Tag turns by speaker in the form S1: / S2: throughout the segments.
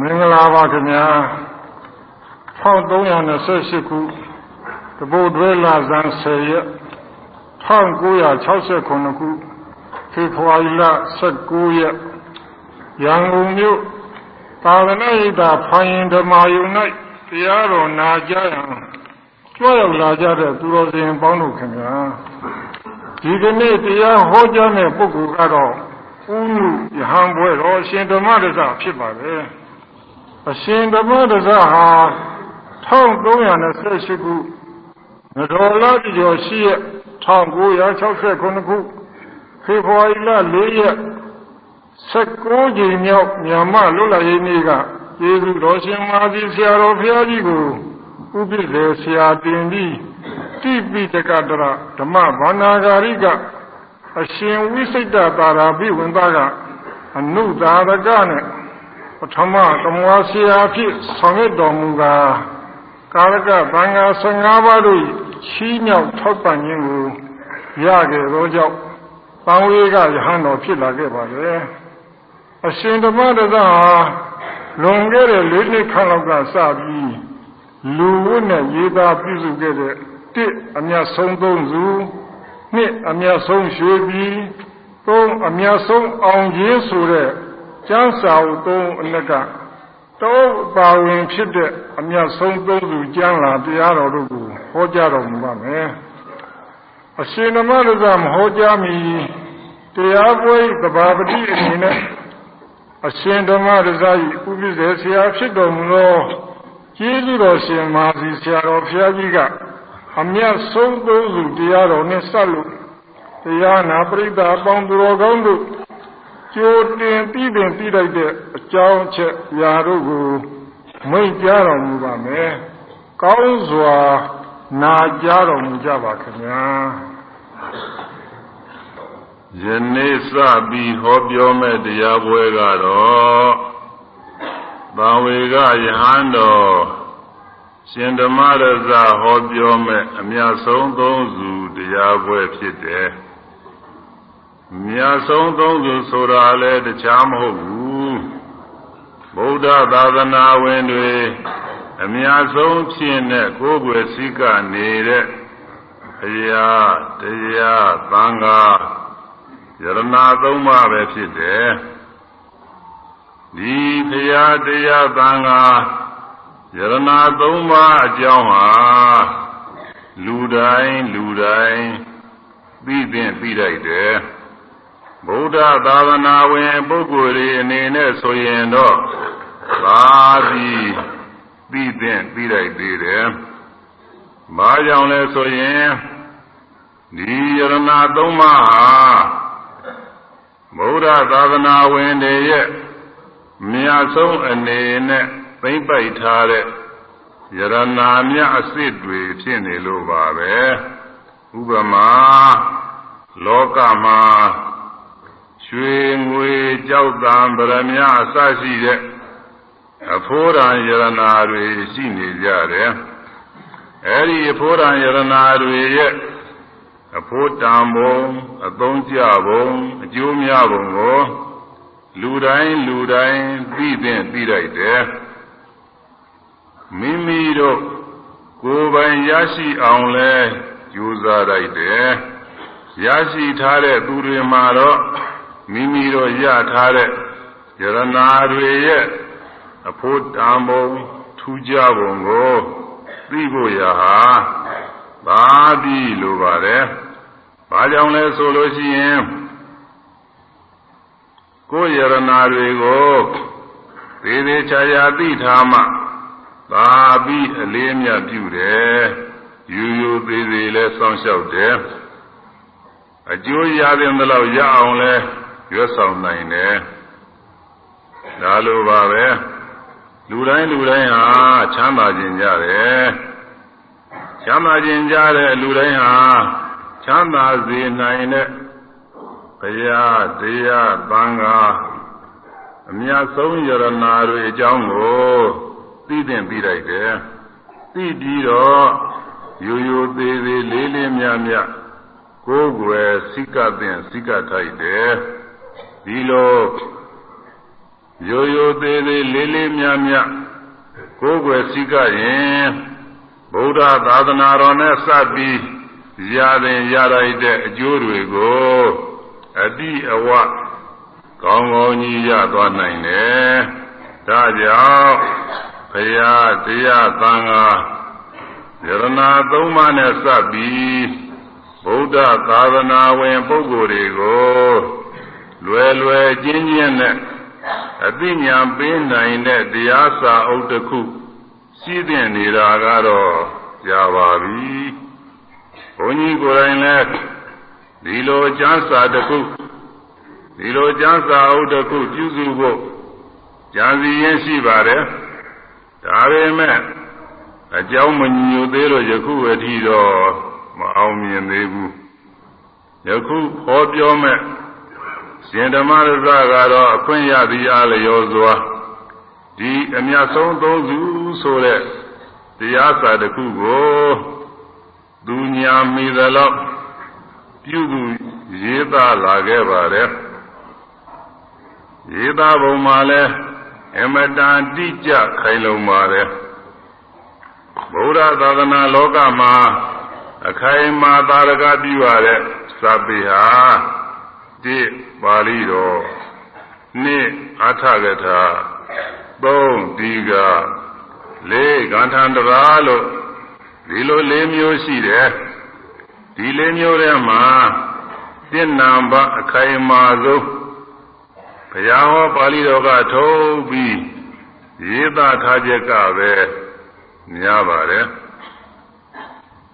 S1: မင်္ဂလာပါခင်ဗျာ1328ခုတပုတ်တွဲလာဇန်10ရက်1969ခုဖေဖော်ဝါရီလ19ရက်ရန်ကုန်မြို့သာသနာ့ဣတာဖိုင်ရင်ဓမ္မယုံ၌တရားတော်နာကြရန်ကြွရောက်လာကြတဲ့သူတော်စင်ပေါင်းတို့ခင်ဗျာဒီကနေ့တရားဟောကြားတဲ့ပုဂ္ဂိုလ်ကတော့ဥမှုယဟန်ဘွဲတော်ရှင်ဓမ္မဒသဖြစ်ပါပဲ အရှင်ဓမ္မဒသဟာ1328ခုနတော်လာကျော်ရှိရက်1969ခုဖေဖော်ဝါရီလ4ရက်19ကြိမ်မြောက်မြန်မာလွတ်လပ်ရေးနေ့ကကျေးဇူးတော်ရှင်မာသီဆရာတော်ဘုရားကြီးကိုဥပိ္ပေဆရာတင်ပြီးတိပိတကတရဓမ္မဘာနာဂာရိကအရှင်ဝိစိတ်တသာရာဘိဝင်သားကအနုသာရကနဲ့ပ ထမကမဝါဆရာဖြစ်ဆောင်ရွက်တော်မူကားကာရကဘင်္ဂါ15ပါးတို့ချီးမြှောက်ထောက်ပံ့ခြင်းကိုရခဲ့သောကြောင့်ပန်ဝေကယဟန်တော်ဖြစ်လာခဲ့ပါလေအရှင်ဓမ္မတသဟာလွန်ခဲ့တဲ့၄နှစ်ခန့်လောက်ကစပြီးလူဝတ်နဲ့ရေးသားပြုစုခဲ့တဲ့တစ်အမြတ်ဆုံးသုံးစုနှစ်အမြတ်ဆုံးရွှေပြည်သုံးအမြတ်ဆုံးအောင်ကြီးဆိုတဲ့ ကျမ်းစာအုပ်သုံးအနက်ကတောပါဝင်ဖြစ်တဲ့အမြတ်ဆုံးသုံးစုကျမ်းလာတရားတော်တို့ကိုဟောကြားတော်မူပါမယ်အရှင်ဓမ္မရဇမဟောကြားမီတရားပွဲသဘာပတိအနေနဲ့အရှင်ဓမ္မရဇဤဥပ္ပဇေဆရာဖြစ်တော်မူသောကျေးဇူးတော်ရှင်မာစီဆရာတော်ဘုရားကြီးကအမြတ်ဆုံးသုံးစုတရားတော်နဲ့ဆက်လို့တရားနာပရိသတ်အပေါင်းသူတော်ကောင်းတို့ ကြိုတင်ပြီးပင်ပြီးလိုက်တဲ့အကြောင်းအချက်အရာတို့ကိုမိတ်ကြားတော်မူပါမယ်။ကောင်းစွာနာကြားတော်မူကြပါခင်ဗျာ။
S2: ယနေ့စပြီးဟောပြောမဲ့တရားပွဲကတော့သံဝေကယဟန်တော်ရှင်ဓမ္မရဇဟောပြောမဲ့အမြတ်ဆုံးသုံးစုတရားပွဲဖြစ်တယ်။ မြတ်ဆုံးသုံးစုဆိုတာလည်းတခြားမဟုတ်ဘူး။ဗုဒ္ဓသာသနာဝင်တွေအမြတ်ဆုံးဖြစ်တဲ့ကိုယ်ွယ်စည်းကနေတဲ့ဘုရားတရားသံဃာယရဏသုံးပါးပဲဖြစ်တယ်။ဒီဘုရားတရားသံဃာယရနာသုံးပါးအကြောင်းဟာလူတိုင်းလူတိုင်းသိသင့်သိလိုက်တယ် ဗုဒ္ဓသာသနာဝင်ပုဂ္ဂိုလ်တွေအနေနဲ့ဆိုရင်တော့သာပြီးသိသင့်သိလိုက်သေးတယ်။ဘာကြောင့်လဲဆိုရင်ဒီယရနာသုံးပါးဟာဗုဒ္ဓသာသနာဝင်တွေရဲ့မြတ်ဆုံးအနေနဲ့သိမ့်ပိုက်ထားတဲ့ယရနာမြအစ်စ်တွေဖြစ်နေလို့ပါပဲဥပမာလောကမှာ ရွှေငွေကြောက်တံဗရမ ्या အစရှိတဲ့အဖိုးရံယရနာတွေရှိနေကြတယ်အဲဒီအဖိုးရံယရနာတွေရဲ့အဖို့တံဘုံအသုံးကျဘုံအကျိုးများဘုံကိုလူတိုင်းလူတိုင်းသိသင့်သိလိုက်တယ်မိမိတို့ကိုယ်ပိုင်ရရှိအောင်လဲကြိုးစားလိုက်တယ်ရရှိထားတဲ့သူတွေမှာတော့ မိမိတို့ရထားတဲ့ယရနာတွေရဲ့အဖို့တံပုံထူးကြပုံကိုသိဖို့ရဟာဘာတိလိုပါတယ်ဘာကြောင့်လဲဆိုလို့ရှိရင်ကိုယ်ယရနာတွေကိုသေးသေးချာချာသိထားမှသာပြီးအလေးမြတ်ပြုတယ်ယူယူသေးသေးလဲစောင့်ရှောက်တယ်အကျိုးရတဲ့လောက်ရအောင်လဲ ရွတ်ဆောင်နိုင်တယ်ဒါလိုပါပဲလူတိုင်းလူတိုင်းဟာချမ်းသာခြင်းကြတယ်ချမ်းသာခြင်းကြတဲ့လူတိုင်းဟာချမ်းသာစေနိုင်တဲ့ဘုရားတရားသံဃာအမြတ်ဆုံးယရနာတွေအကြောင်းကိုသိသင့်ပြီးလိုက်တယ်သိပြီးတော့ရိုးရိုးသေးသေးလေးလေးမြတ်မြတ်ကိုယ်ွယ်စိကသင်စိကထိုက်တယ် ဒီလိုရိုးရိုးသေးသေးလေးလေးမြတ်မြတ်ကိုယ်ွယ်စည်းကရင်ဗုဒ္ဓသာသနာတော်နဲ့စပ်ပြီးရတဲ့ရရိုက်တဲ့အကျိုးတွေကိုအတိအဝကောင်းကောင်းကြီးရသွားနိုင်တယ်။ဒါကြောင့်ဘုရားတရားသံဃာယရဏသုံးပါးနဲ့စပ်ပြီးဗုဒ္ဓသာသနာဝင်ပုဂ္ဂိုလ်တွေကို လွယ်လွယ်ချင်းချင်းနဲ့အသိဉာဏ်ပေးနိုင်တဲ့တရားစာအုပ်တစ်ခုရှိသင့်နေတာကတော့ကြာပါပြီ။ဘုန်းကြီးကိုယ်တိုင်လည်းဒီလိုကျမ်းစာတစ်ခုဒီလိုကျမ်းစာအုပ်တစ်ခုပြုစုဖို့ကြံစီရင်းရှိပါတယ်။ဒါပေမဲ့အကြောင်းမညိုသေးလို့ယခုအထိတော့မအောင်မြင်သေးဘူး။ယခုဟောပြောမဲ့ ရှင်ဓမ္မရဇကတော့အခွင့်ရသည်အားလျော်စွာဒီအမြတ်ဆုံးသုံးစုဆိုတဲ့တရားစာတစ်ခုကိုသူညာမိသလောက်ပြုသူရေးသားလာခဲ့ပါတယ်ရေးသားပုံမှာလဲအမတန်တိကျခိုင်လုံပါတယ်ဗုဒ္ဓသာသနာလောကမှာအခိုင်အမာသာရကပြုရတဲ့စာပေဟာ တိပါဠိတော်နှစ်အထကထာသုံးဒီကလေးကန္ထန္တရာလို့ဒီလိုလေးမျိုးရှိတယ်ဒီလေးမျိုးထဲမှာတင့်နံပါအခိုင်အမာဆုံးဘုရားဟောပါဠိတော်ကထုတ်ပြီးရေးသားထားချက်ကပဲများပါတယ်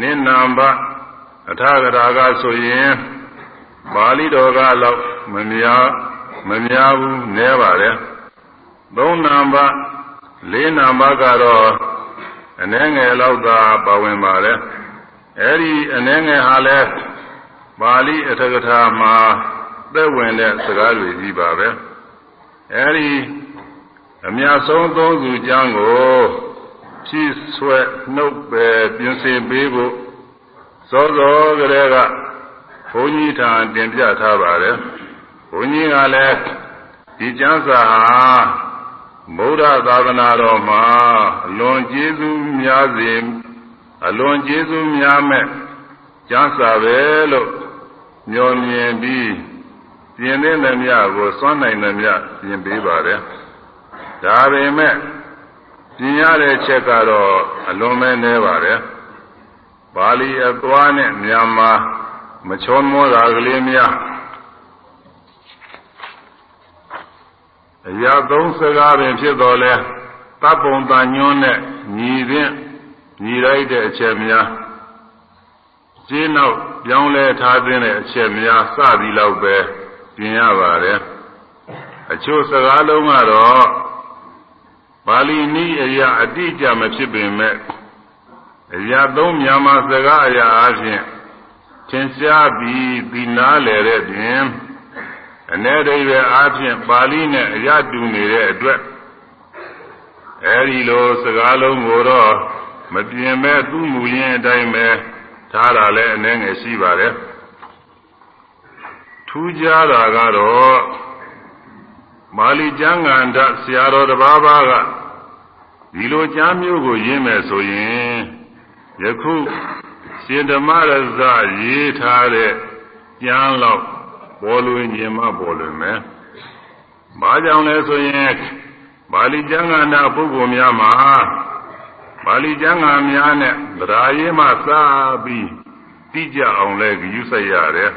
S2: နိနံပါအထကရာကဆိုရင် ပါဠိတော်ကတော့မများမများဘူးနည်းပါတယ်သုံးနံပါတ်လေးနံပါတ်ကတော့အနှဲငယ်လောက်သာပါဝင်ပါတယ်အဲဒီအနှဲငယ်ဟာလဲပါဠိအထကထာမှာသက်ဝင်တဲ့စကားတွေကြီးပါပဲအဲဒီအများဆုံးသုံးစုကျမ်းကိုဖြည့်ဆွဲနှုတ်ပယ်ပြင်ဆင်ပေးဖို့စောစောကလေးက ဘုန်းကြီးထံတင်ပြထားပါတယ်ဘုန်းကြီးကလည်းဒီကျမ်းစာဟာဗုဒ္ဓသာသနာတော်မှာအလွန်ကျေးဇူးများစေအလွန်ကျေးဇူးများမဲ့ကျမ်းစာပဲလို့ညွန်မြင်ပြီးပြင်တဲ့သမျှကိုစွန့်နိုင်သမျှပြင်ပေးပါတယ်ဒါပေမဲ့ပြင်ရတဲ့ချက်ကတော့အလွန်ပဲနည်းပါတယ်ပါဠိအသွားနဲ့မြန်မာ မချောမောတာကလေးများအရာသုံးစကားပင်ဖြစ်တော်လဲတပ်ပုံတန်ညွန်းနဲ့ညီဖြင့်ညီလိုက်တဲ့အချက်များကျင်းနောက်ပြောင်းလဲထားတဲ့အချက်များစသည်လောက်ပဲပြင်ရပါတယ်အချို့စကားလုံးကတော့ပါဠိနည်းအရာအတိအကျမဖြစ်ပေမဲ့အရာသုံးမြန်မာစကားအရာအချင်း သင်ရှားပြီးဒီနားလေတဲ့ပြင်အ ਨੇ ဒိဗေအားဖြင့်ပါဠိနဲ့အရတူနေတဲ့အတွက်အဲဒီလိုစကားလုံးကိုတော့မပြင်မဲ့သူ့မူရင်းအတိုင်းပဲထားတာလည်းအနှဲငယ်ရှိပါတယ်ထူးခြားတာကတော့မာလီကျမ်းဂန္ဓဆရာတော်တစ်ပါးပါးကဒီလိုကျမ်းမျိုးကိုရင်းမယ်ဆိုရင်ယခု ရှင်ဓမ္မရဇရေးထားတဲ့ကျမ်းလောက်ပေါ်လွင်ခြင်းမပေါ်လွင်မယ်။ဘာကြောင့်လဲဆိုရင်ပါဠိကျမ်းဂန်နာပုဂ္ဂိုလ်များမှာပါဠိကျမ်းဂန်များနဲ့ဗราရေးမှစပြီးတိကျအောင်လဲဂရုစိုက်ရတယ်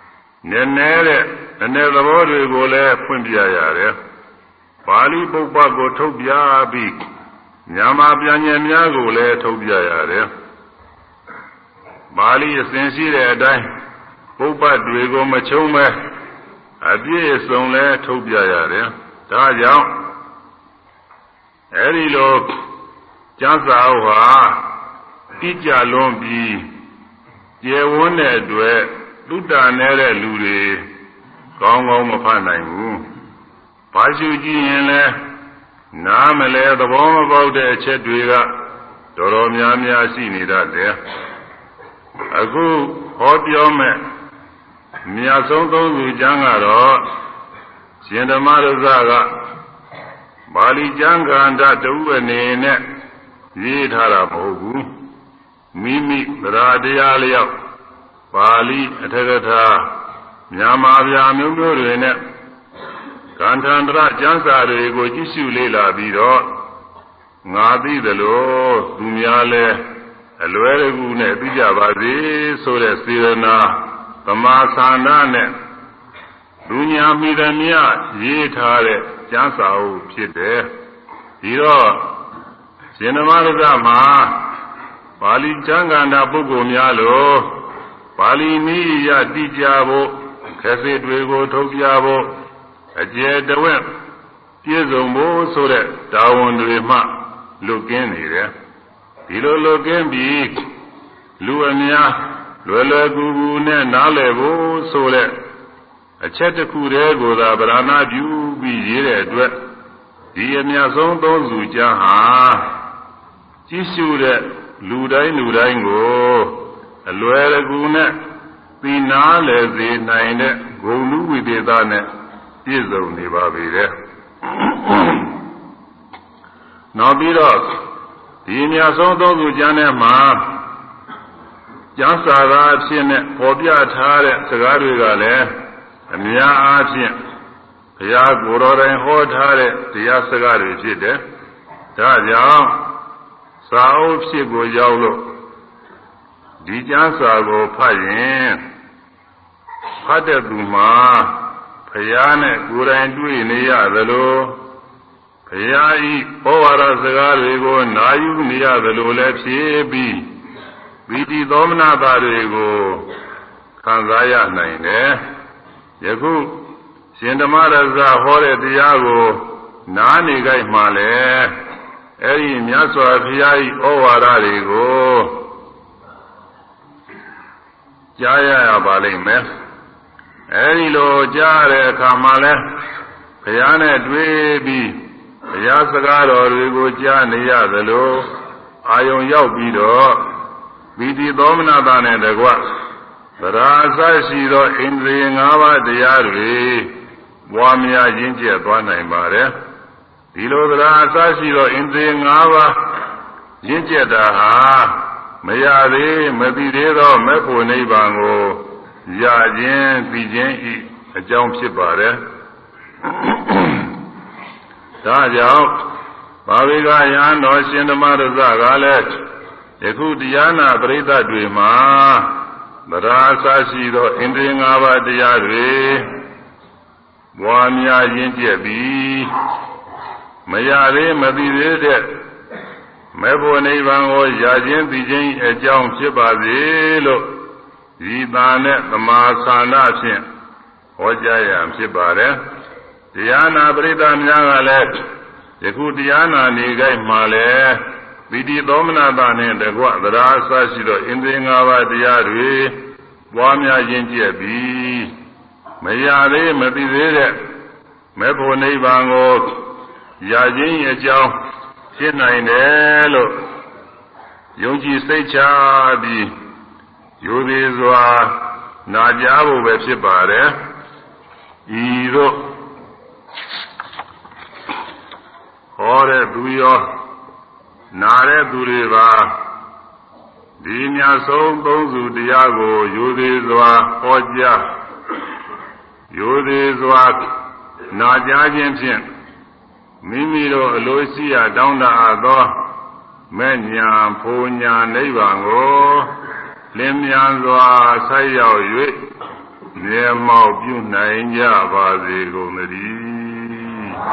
S2: ။နည်းနည်းတဲ့နည်းနည်းသဘောတွေကိုလည်းဖွင့်ပြရတယ်။ပါဠိပုပ္ပကိုထုတ်ပြပြီးညာမှာပြန်ဉဏ်များကိုလည်းထုတ်ပြရတယ်။ ပါဠိအစဉ်ရှိတဲ့အတိုင်းပုပ္ပတွေကိုမချုံးမဲအပြည့်စုံလဲထုတ်ပြရတယ်ဒါကြောင့်အဲဒီလိုကျမ်းစာဥဟာတိကျလွန်ပြီးကျေဝန်းတဲ့အတွက်သုတ္တနေတဲ့လူတွေကောင်းကောင်းမဖတ်နိုင်ဘူး။ဘာရှုကြည့်ရင်လဲနားမလဲသဘောမပေါက်တဲ့အချက်တွေကတော်တော်များများရှိနေတတ်တယ်။ အခုဟောပြောမဲ့မြတ်ဆုံးသုံးခုကျမ်းကတော့ရှင်ဓမ္မရဇကပါဠိကျမ်းဂန္ဓတူအနေနဲ့ရေးထားတာမဟုတ်ဘူးမိမိသရာတရားလျောက်ပါဠိအထက်ကထာမြန်မာဗျာမျိုးမျိုးတွေနဲ့ကန္ထန္တရကျမ်းစာတွေကိုကြည့်ရှုလေ့လာပြီးတော့ငါသိသလိုသူများလဲ အလွယ်တကူနဲ့သိကြပါစေဆိုတဲ့စေရနာသမာသန္တာနဲ့လူညာမိသမျှရေးထားတဲ့ကျမ်းစာအုပ်ဖြစ်တယ်ဒီတော့ရှင်ဓမ္မရကမှာပါဠိကျမ်းဂန္ဓာပုဂ္ဂိုလ်များလို့ပါဠိနည်းရတိကြဖို့ခက်စစ်တွေကိုထုတ်ပြဖို့အကျယ်တဝက်ပြည့်စုံဖို့ဆိုတဲ့တာဝန်တွေမှလွတ်ကင်းနေတယ် ဒီလိုလွတ်ကင်းပြီးလူအများလွယ်လွယ်ကူကူနဲ့နားလည်ဖို့ဆိုတဲ့အချက်တစ်ခုတည်းကိုသာဗရဏပြုပြီးရေးတဲ့အတွက်ဒီအမြတ်ဆုံးသုံးစုကျမ်းဟာကြီးစုတဲ့လူတိုင်းလူတိုင်းကိုအလွယ်တကူနဲ့သိနာလည်စေနိုင်တဲ့ဂုဏ်လူဝိသေသနဲ့ပြည့်စုံနေပါပြီတဲ့နောက်ပြီးတော့ ဒီအမြတ်ဆုံးသုံးစုကျမ်းထဲမှာကျမ်းစာသာအဖြစ်နဲ့ပေါ်ပြထားတဲ့စကားတွေကလည်းအများအားဖြင့်ဘုရားကိုယ်တော်တိုင်ဟောထားတဲ့တရားစကားတွေဖြစ်တယ်။ဒါကြောင့်စာအုပ်ဖြစ်ကိုရောက်လို့ဒီကျမ်းစာကိုဖတ်ရင်ဖတ်တဲ့သူမှာဘုရားနဲ့ကိုယ်တိုင်တွေ့နေရသလို ဘုရားဤဩဝါဒစကားတွေကိုနာယူနေရသလိုလည်းဖြစ်ပြီးဝိတိသောမနာတာတွေကိုခံစားရနိုင်တယ်ယခုရှင်ဓမ္မရဇဟောတဲ့တရားကိုနားနေကြမှလည်းအဲ့ဒီမြတ်စွာဘုရားဤဩဝါဒတွေကိုကြားရရပါလိမ့်မယ်အဲ့ဒီလိုကြားတဲ့အခါမှာလဲဘုရားနဲ့တွေ့ပြီး ဘုရားစကားတော်တွေကိုကြားနေရသလိုအာယုံရောက်ပြီးတော့ဗီတိသောမနာတာနဲ့တကွသရာအစရှိသောဣန္ဒြေ၅ပါးတရားတွေပွားများရင်းကျက်သွားနိုင်ပါတယ်ဒီလိုသရာအစရှိသောဣန္ဒြေ၅ပါးရင်းကျက်တာဟာမရသေးမသိသေးသောမေဖို့နိဗ္ဗာန်ကိုရခြင်းသိခြင်းဤအကြောင်းဖြစ်ပါတယ် ဒါကြောင့်ဘာဝေကယံတော်ရှင်ဓမ္မရဇကလည်းယခုတရားနာပရိသတ်တွေမှာဗရာအစရှိသောဣန္ဒြေ၅ပါးတရားတွေဘွားများရင်းကျက်ပြီးမရသေးမသိသေးတဲ့မေဖို့နိဗ္ဗာန်ကိုရခြင်းသိခြင်းအကြောင်းဖြစ်ပါစေလို့ဒီသာနဲ့သမာသန္တာဖြင့်ဟောကြားရဖြစ်ပါတယ် တရားနာပရိသတ်များကလည်းယခုတရားနာနေကြမှလည်းပီတိသောမနာတာနဲ့တကွသရာအစရှိသောဣန္ဒြေ၅ပါးတရားတွေပွားများခြင်းကျက်ပြီးမရသေးမသိသေးတဲ့မေဖို့နိဗ္ဗာန်ကိုရခြင်းအကြောင်းဖြစ်နိုင်တယ်လို့ယုံကြည်စိတ်ချပြီးယူသေးစွာနာကြားဖို့ပဲဖြစ်ပါတယ်ဤသို့ ဟောတဲ့သူရောနာတဲ့သူတွေပါဒီမြတ်ဆုံးသုံးစုတရားကိုယူသေးစွာဟောကြားယူသေးစွာနာကြားခြင်းဖြင့်မိမိတို့အလိုရှိရာတောင်းတအပ်သောမဲ့ညာဖူညာနိဗ္ဗာန်ကိုလင်းမြန်စွာဆိုက်ရောက်၍မြေမောက်ပြုနိုင်ကြပါစေကုန်သတည်း သာ